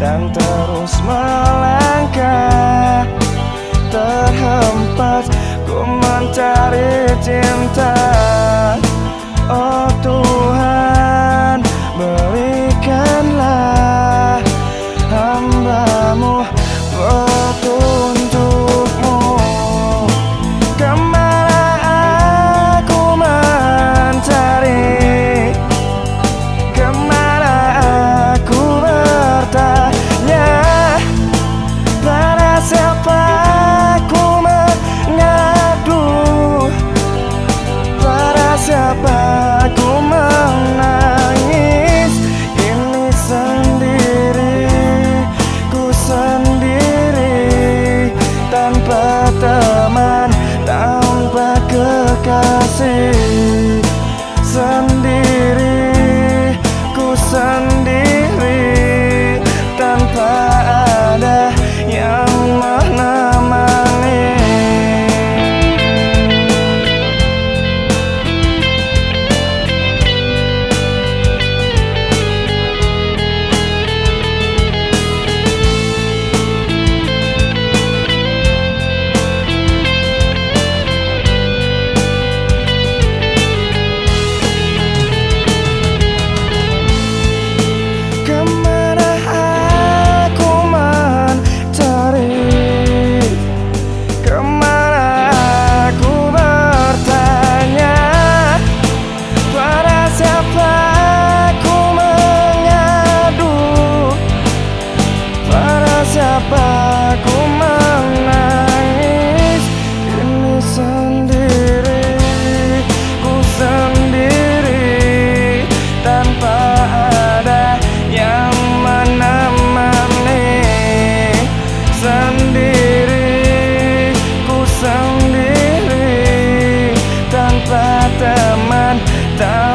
Dan terus melangkah. Terhempas ku mencari cinta. Oh. está